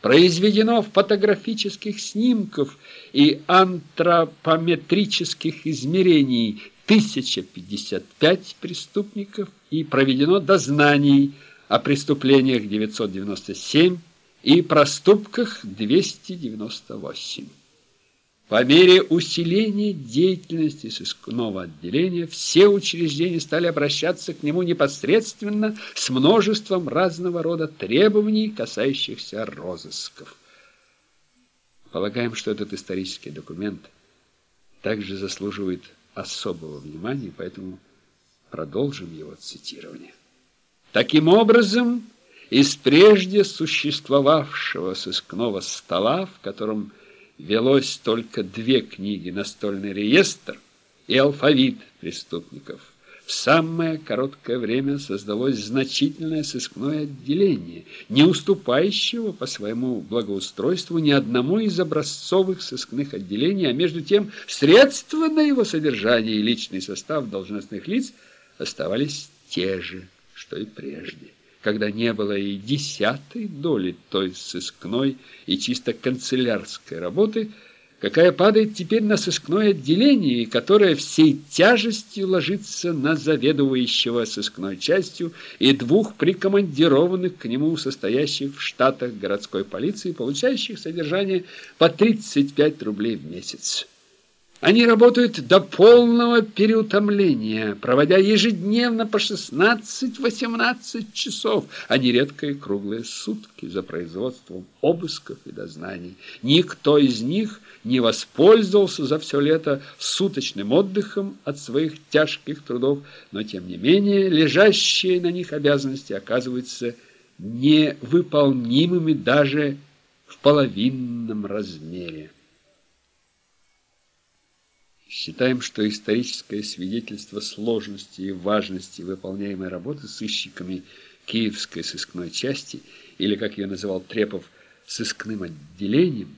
произведено фотографических снимков и антропометрических измерений 1055 преступников и проведено дознаний о преступлениях 997 и проступках 298. По мере усиления деятельности сыскного отделения все учреждения стали обращаться к нему непосредственно с множеством разного рода требований, касающихся розысков. Полагаем, что этот исторический документ также заслуживает особого внимания, поэтому продолжим его цитирование. Таким образом, из прежде существовавшего сыскного стола, в котором велось только две книги «Настольный реестр» и «Алфавит преступников». В самое короткое время создалось значительное сыскное отделение, не уступающего по своему благоустройству ни одному из образцовых сыскных отделений, а между тем средства на его содержание и личный состав должностных лиц оставались те же, что и прежде когда не было и десятой доли той сыскной и чисто канцелярской работы, какая падает теперь на сыскное отделение и которая всей тяжестью ложится на заведующего сыскной частью и двух прикомандированных к нему состоящих в штатах городской полиции, получающих содержание по 35 рублей в месяц. Они работают до полного переутомления, проводя ежедневно по 16-18 часов, а нередко и круглые сутки за производством обысков и дознаний. Никто из них не воспользовался за все лето суточным отдыхом от своих тяжких трудов, но тем не менее лежащие на них обязанности оказываются невыполнимыми даже в половинном размере. Считаем, что историческое свидетельство сложности и важности выполняемой работы сыщиками Киевской сыскной части, или, как ее называл Трепов, сыскным отделением,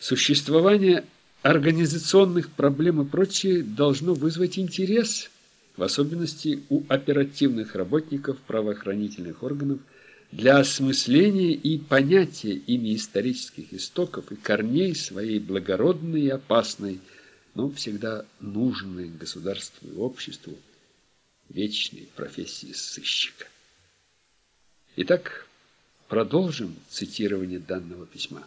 существование организационных проблем и прочее должно вызвать интерес, в особенности у оперативных работников правоохранительных органов, для осмысления и понятия ими исторических истоков и корней своей благородной и опасной но всегда нужной государству и обществу вечной профессии сыщика. Итак, продолжим цитирование данного письма.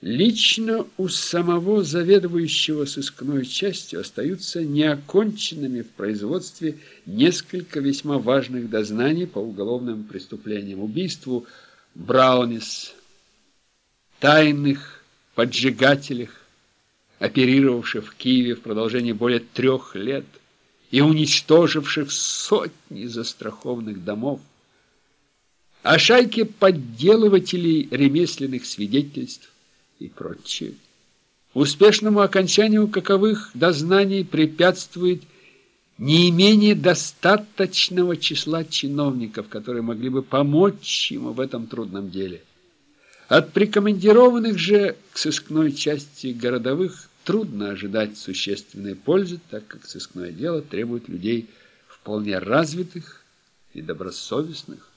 Лично у самого заведующего сыскной частью остаются неоконченными в производстве несколько весьма важных дознаний по уголовным преступлениям, убийству Браунис, тайных поджигателях, оперировавших в Киеве в продолжении более трех лет и уничтоживших сотни застрахованных домов, о шайке подделывателей ремесленных свидетельств и прочее. Успешному окончанию каковых дознаний препятствует неимение достаточного числа чиновников, которые могли бы помочь ему в этом трудном деле. От прикомандированных же к сыскной части городовых трудно ожидать существенной пользы, так как сыскное дело требует людей вполне развитых и добросовестных.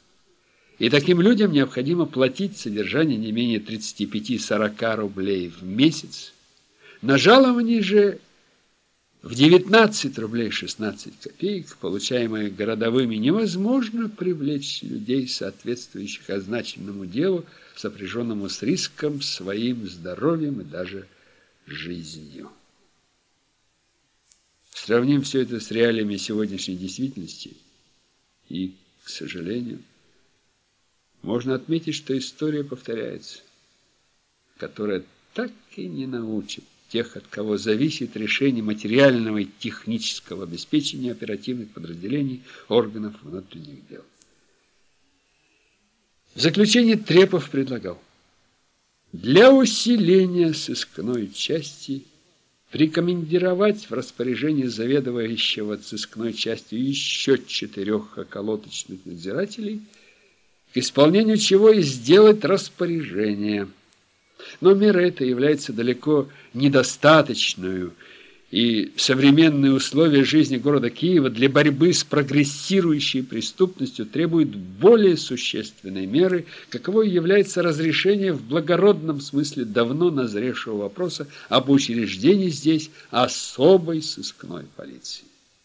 И таким людям необходимо платить содержание не менее 35-40 рублей в месяц. На жалование же в 19 рублей 16 копеек, получаемые городовыми, невозможно привлечь людей, соответствующих означенному делу, сопряженному с риском своим здоровьем и даже жизнью. Сравним все это с реалиями сегодняшней действительности, и, к сожалению, можно отметить, что история повторяется, которая так и не научит тех, от кого зависит решение материального и технического обеспечения оперативных подразделений органов внутренних дел. В заключение Трепов предлагал для усиления сыскной части прикомандировать в распоряжение заведующего сыскной частью еще четырех околоточных надзирателей, к исполнению чего и сделать распоряжение. Но мера эта является далеко недостаточную и современные условия жизни города Киева для борьбы с прогрессирующей преступностью требуют более существенной меры, каковой является разрешение в благородном смысле давно назревшего вопроса об учреждении здесь особой сыскной полиции.